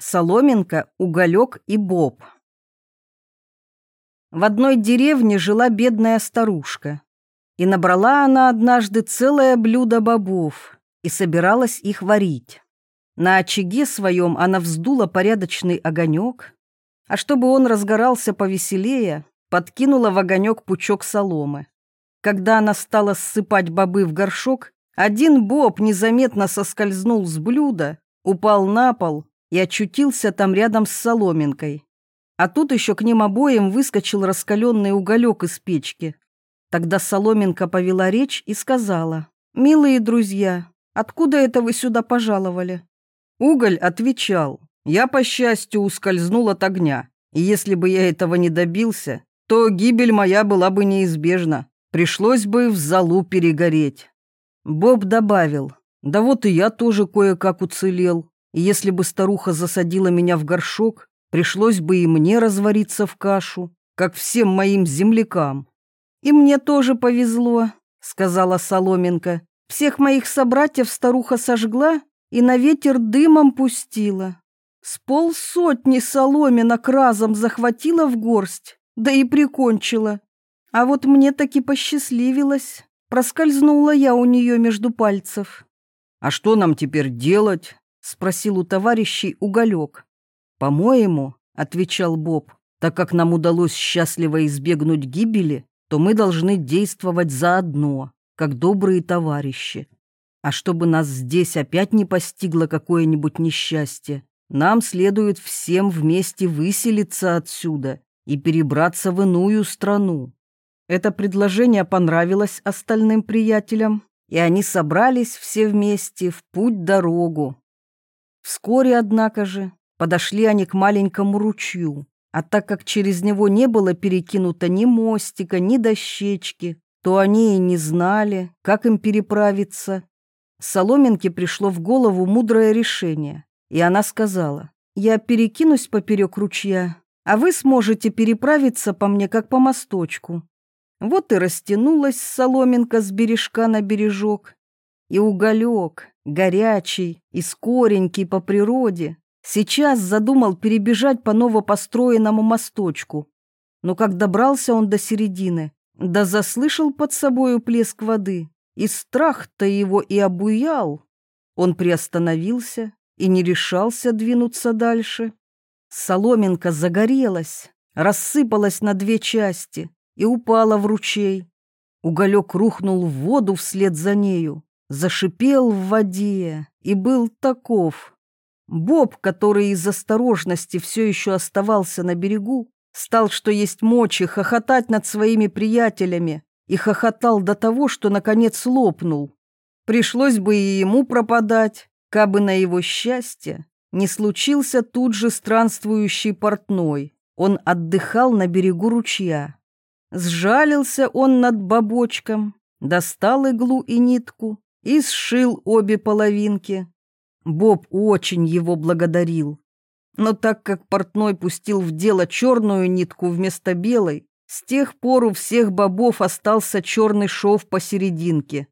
Соломинка, Уголек и Боб. В одной деревне жила бедная старушка. И набрала она однажды целое блюдо бобов и собиралась их варить. На очаге своем она вздула порядочный огонек, а чтобы он разгорался повеселее, подкинула в огонек пучок соломы. Когда она стала ссыпать бобы в горшок, один боб незаметно соскользнул с блюда, упал на пол и очутился там рядом с соломинкой. А тут еще к ним обоим выскочил раскаленный уголек из печки. Тогда соломинка повела речь и сказала, «Милые друзья, откуда это вы сюда пожаловали?» Уголь отвечал, «Я, по счастью, ускользнул от огня, и если бы я этого не добился, то гибель моя была бы неизбежна, пришлось бы в залу перегореть». Боб добавил, «Да вот и я тоже кое-как уцелел и если бы старуха засадила меня в горшок, пришлось бы и мне развариться в кашу, как всем моим землякам. «И мне тоже повезло», — сказала Соломенко. «Всех моих собратьев старуха сожгла и на ветер дымом пустила. С полсотни соломинок разом захватила в горсть, да и прикончила. А вот мне таки посчастливилось. Проскользнула я у нее между пальцев. «А что нам теперь делать?» Спросил у товарищей уголек. По-моему, отвечал Боб, так как нам удалось счастливо избегнуть гибели, то мы должны действовать заодно, как добрые товарищи. А чтобы нас здесь опять не постигло какое-нибудь несчастье, нам следует всем вместе выселиться отсюда и перебраться в иную страну. Это предложение понравилось остальным приятелям, и они собрались все вместе в путь-дорогу. Вскоре, однако же, подошли они к маленькому ручью, а так как через него не было перекинуто ни мостика, ни дощечки, то они и не знали, как им переправиться. Соломинке пришло в голову мудрое решение, и она сказала, «Я перекинусь поперек ручья, а вы сможете переправиться по мне, как по мосточку». Вот и растянулась соломинка с бережка на бережок, и уголек, горячий и скоренький по природе, сейчас задумал перебежать по новопостроенному мосточку. Но как добрался он до середины, да заслышал под собою плеск воды, и страх-то его и обуял. Он приостановился и не решался двинуться дальше. Соломинка загорелась, рассыпалась на две части и упала в ручей. Уголек рухнул в воду вслед за нею зашипел в воде и был таков. Боб, который из осторожности все еще оставался на берегу, стал, что есть мочи, хохотать над своими приятелями и хохотал до того, что, наконец, лопнул. Пришлось бы и ему пропадать, кабы на его счастье не случился тут же странствующий портной. Он отдыхал на берегу ручья. Сжалился он над бабочком, достал иглу и нитку и сшил обе половинки. Боб очень его благодарил. Но так как портной пустил в дело черную нитку вместо белой, с тех пор у всех бобов остался черный шов посерединке.